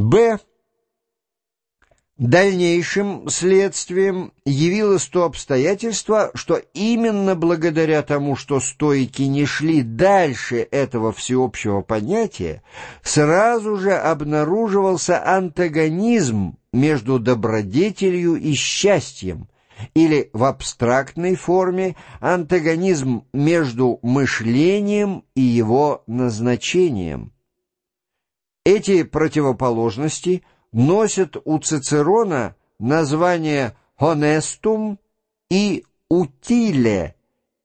Б. Дальнейшим следствием явилось то обстоятельство, что именно благодаря тому, что стойки не шли дальше этого всеобщего понятия, сразу же обнаруживался антагонизм между добродетелью и счастьем, или в абстрактной форме антагонизм между мышлением и его назначением. Эти противоположности – носят у Цицерона название «honestum» и «utile»,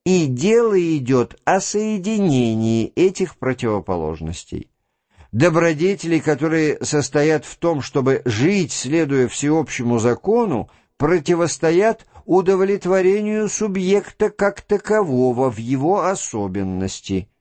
и дело идет о соединении этих противоположностей. Добродетели, которые состоят в том, чтобы жить, следуя всеобщему закону, противостоят удовлетворению субъекта как такового в его особенности –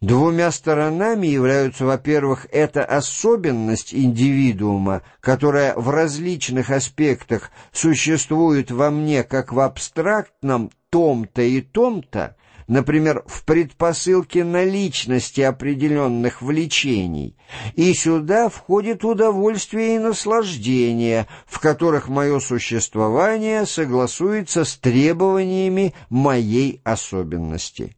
Двумя сторонами являются, во-первых, эта особенность индивидуума, которая в различных аспектах существует во мне как в абстрактном том-то и том-то, например, в предпосылке наличности определенных влечений, и сюда входит удовольствие и наслаждение, в которых мое существование согласуется с требованиями моей особенности.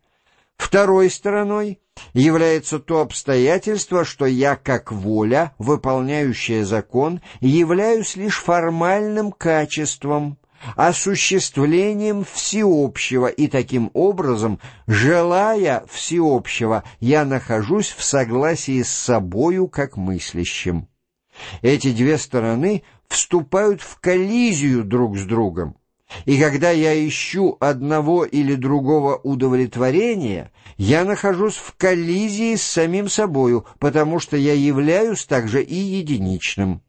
Второй стороной является то обстоятельство, что я, как воля, выполняющая закон, являюсь лишь формальным качеством, осуществлением всеобщего, и таким образом, желая всеобщего, я нахожусь в согласии с собою как мыслящим. Эти две стороны вступают в коллизию друг с другом, и когда я ищу одного или другого удовлетворения, я нахожусь в коллизии с самим собою, потому что я являюсь также и единичным.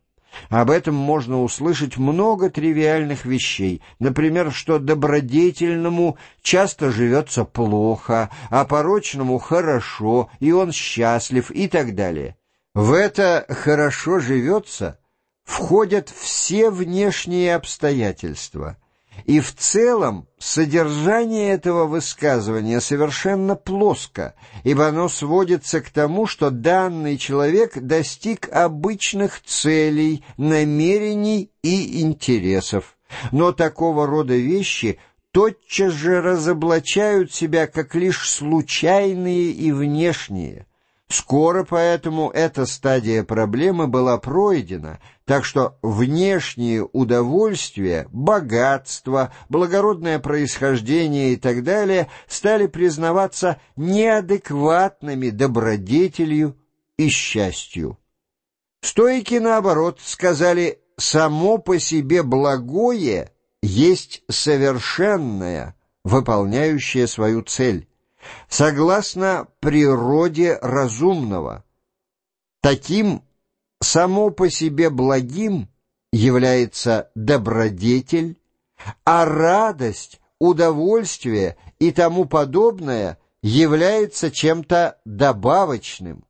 Об этом можно услышать много тривиальных вещей, например, что добродетельному часто живется плохо, а порочному хорошо, и он счастлив и так далее. В это «хорошо живется» входят все внешние обстоятельства — и в целом содержание этого высказывания совершенно плоско, ибо оно сводится к тому, что данный человек достиг обычных целей, намерений и интересов. Но такого рода вещи тотчас же разоблачают себя как лишь случайные и внешние – Скоро поэтому эта стадия проблемы была пройдена, так что внешние удовольствия, богатство, благородное происхождение и так далее стали признаваться неадекватными добродетелью и счастью. Стойки, наоборот, сказали «само по себе благое есть совершенное, выполняющее свою цель» согласно природе разумного. Таким само по себе благим является добродетель, а радость, удовольствие и тому подобное является чем-то добавочным,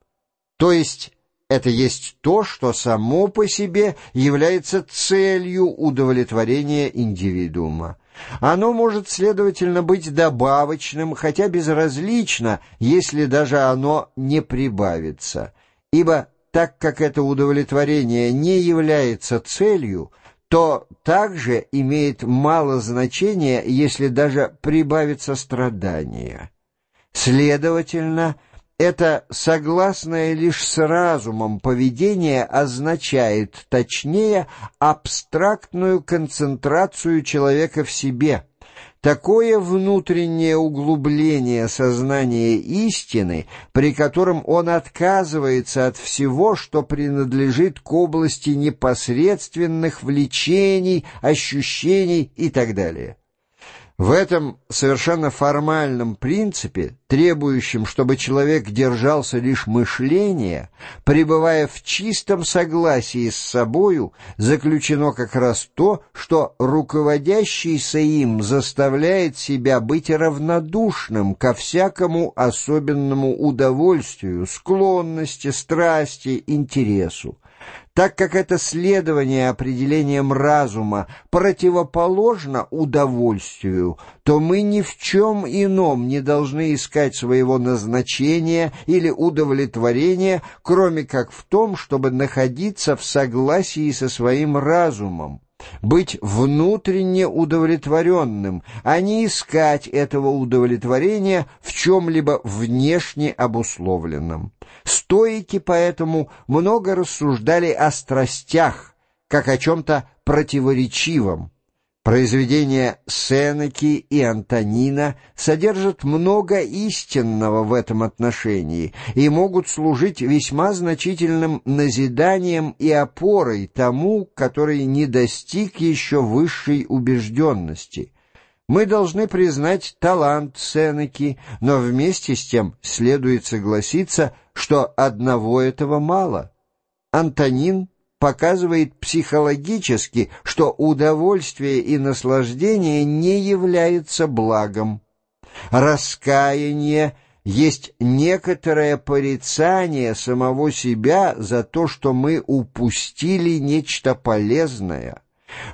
то есть это есть то, что само по себе является целью удовлетворения индивидуума. Оно может, следовательно, быть добавочным, хотя безразлично, если даже оно не прибавится. Ибо так как это удовлетворение не является целью, то также имеет мало значения, если даже прибавится страдание. Следовательно, это согласное лишь с разумом поведение означает, точнее, абстрактную концентрацию человека в себе. Такое внутреннее углубление сознания истины, при котором он отказывается от всего, что принадлежит к области непосредственных влечений, ощущений и так далее. В этом совершенно формальном принципе, требующем, чтобы человек держался лишь мышления, пребывая в чистом согласии с собою, заключено как раз то, что руководящийся им заставляет себя быть равнодушным ко всякому особенному удовольствию, склонности, страсти, интересу. Так как это следование определением разума противоположно удовольствию, то мы ни в чем ином не должны искать своего назначения или удовлетворения, кроме как в том, чтобы находиться в согласии со своим разумом быть внутренне удовлетворенным, а не искать этого удовлетворения в чем-либо внешне обусловленном. Стоики поэтому много рассуждали о страстях, как о чем-то противоречивом, Произведения Сенеки и Антонина содержат много истинного в этом отношении и могут служить весьма значительным назиданием и опорой тому, который не достиг еще высшей убежденности. Мы должны признать талант Сенеки, но вместе с тем следует согласиться, что одного этого мало. Антонин показывает психологически, что удовольствие и наслаждение не являются благом. Раскаяние есть некоторое порицание самого себя за то, что мы упустили нечто полезное.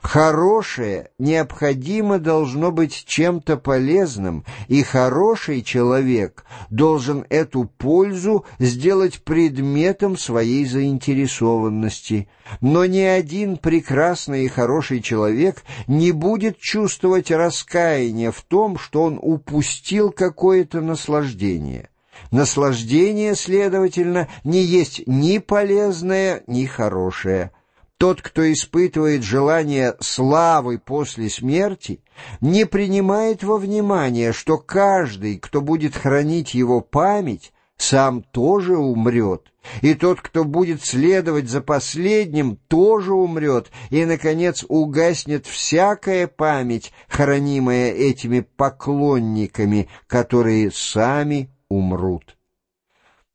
Хорошее необходимо должно быть чем-то полезным, и хороший человек должен эту пользу сделать предметом своей заинтересованности. Но ни один прекрасный и хороший человек не будет чувствовать раскаяния в том, что он упустил какое-то наслаждение. Наслаждение, следовательно, не есть ни полезное, ни хорошее. Тот, кто испытывает желание славы после смерти, не принимает во внимание, что каждый, кто будет хранить его память, сам тоже умрет, и тот, кто будет следовать за последним, тоже умрет, и, наконец, угаснет всякая память, хранимая этими поклонниками, которые сами умрут.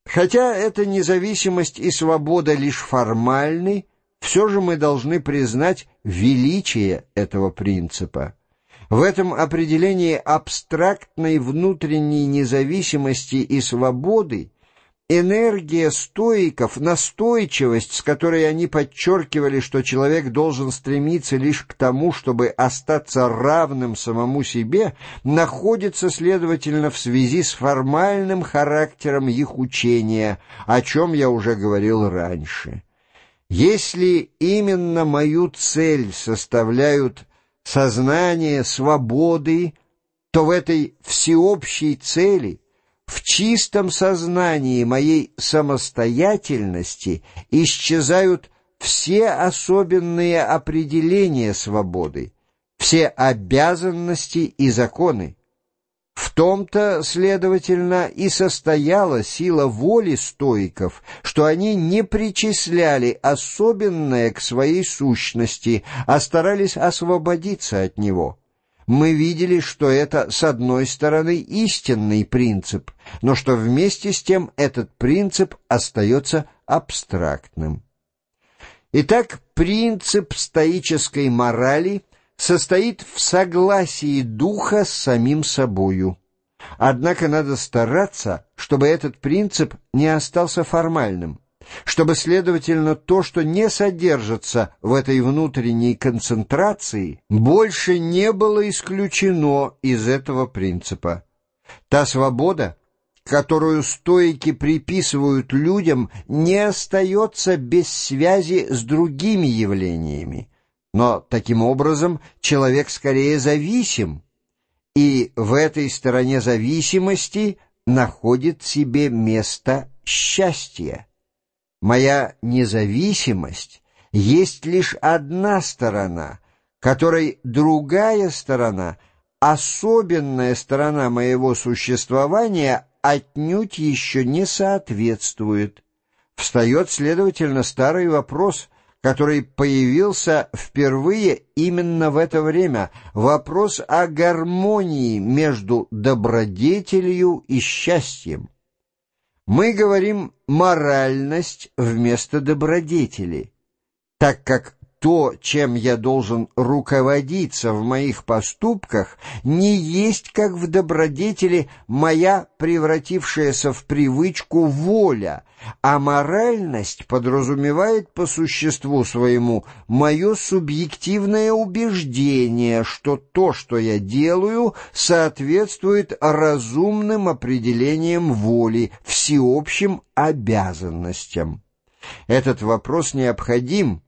Хотя эта независимость и свобода лишь формальны, все же мы должны признать величие этого принципа. В этом определении абстрактной внутренней независимости и свободы энергия стоиков, настойчивость, с которой они подчеркивали, что человек должен стремиться лишь к тому, чтобы остаться равным самому себе, находится, следовательно, в связи с формальным характером их учения, о чем я уже говорил раньше. Если именно мою цель составляют сознание свободы, то в этой всеобщей цели, в чистом сознании моей самостоятельности исчезают все особенные определения свободы, все обязанности и законы. В том-то, следовательно, и состояла сила воли стоиков, что они не причисляли особенное к своей сущности, а старались освободиться от него. Мы видели, что это, с одной стороны, истинный принцип, но что вместе с тем этот принцип остается абстрактным. Итак, принцип стоической морали — состоит в согласии духа с самим собою. Однако надо стараться, чтобы этот принцип не остался формальным, чтобы, следовательно, то, что не содержится в этой внутренней концентрации, больше не было исключено из этого принципа. Та свобода, которую стойки приписывают людям, не остается без связи с другими явлениями. Но таким образом человек скорее зависим, и в этой стороне зависимости находит себе место счастье. Моя независимость есть лишь одна сторона, которой другая сторона, особенная сторона моего существования, отнюдь еще не соответствует. Встает, следовательно, старый вопрос, который появился впервые именно в это время, вопрос о гармонии между добродетелью и счастьем. Мы говорим «моральность» вместо добродетели, так как то, чем я должен руководиться в моих поступках, не есть, как в добродетели, моя превратившаяся в привычку воля, а моральность подразумевает по существу своему мое субъективное убеждение, что то, что я делаю, соответствует разумным определениям воли, всеобщим обязанностям. Этот вопрос необходим,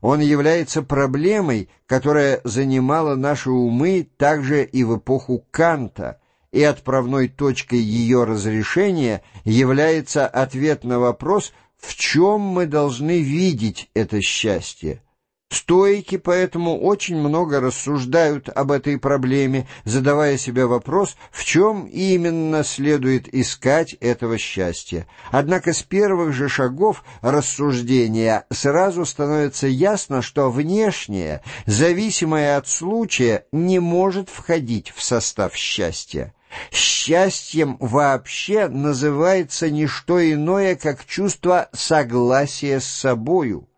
он является проблемой, которая занимала наши умы также и в эпоху Канта, и отправной точкой ее разрешения является ответ на вопрос, в чем мы должны видеть это счастье. Стоики поэтому очень много рассуждают об этой проблеме, задавая себе вопрос, в чем именно следует искать этого счастья. Однако с первых же шагов рассуждения сразу становится ясно, что внешнее, зависимое от случая, не может входить в состав счастья. Счастьем вообще называется не что иное, как чувство согласия с собою.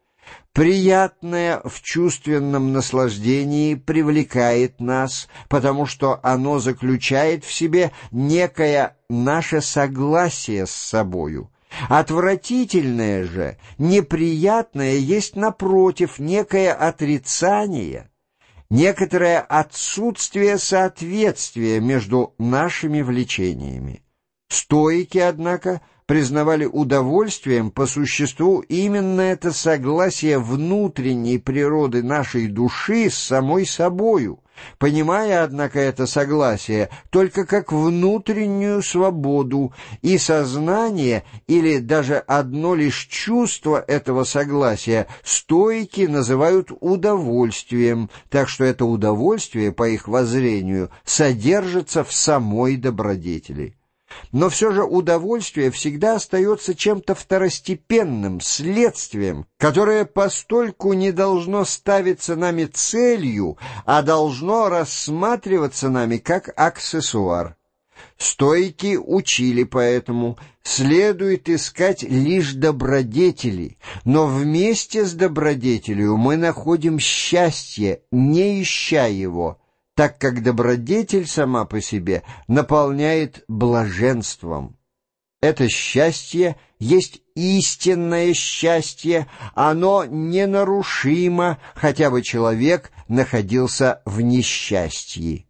Приятное в чувственном наслаждении привлекает нас, потому что оно заключает в себе некое наше согласие с собою. Отвратительное же, неприятное есть, напротив, некое отрицание, некоторое отсутствие соответствия между нашими влечениями. Стоики, однако, признавали удовольствием по существу именно это согласие внутренней природы нашей души с самой собою, понимая, однако, это согласие только как внутреннюю свободу, и сознание или даже одно лишь чувство этого согласия стойки называют удовольствием, так что это удовольствие, по их воззрению, содержится в самой добродетели. Но все же удовольствие всегда остается чем-то второстепенным, следствием, которое постольку не должно ставиться нами целью, а должно рассматриваться нами как аксессуар. Стойки учили поэтому, следует искать лишь добродетели, но вместе с добродетелью мы находим счастье, не ища его, так как добродетель сама по себе наполняет блаженством. Это счастье есть истинное счастье, оно ненарушимо, хотя бы человек находился в несчастье.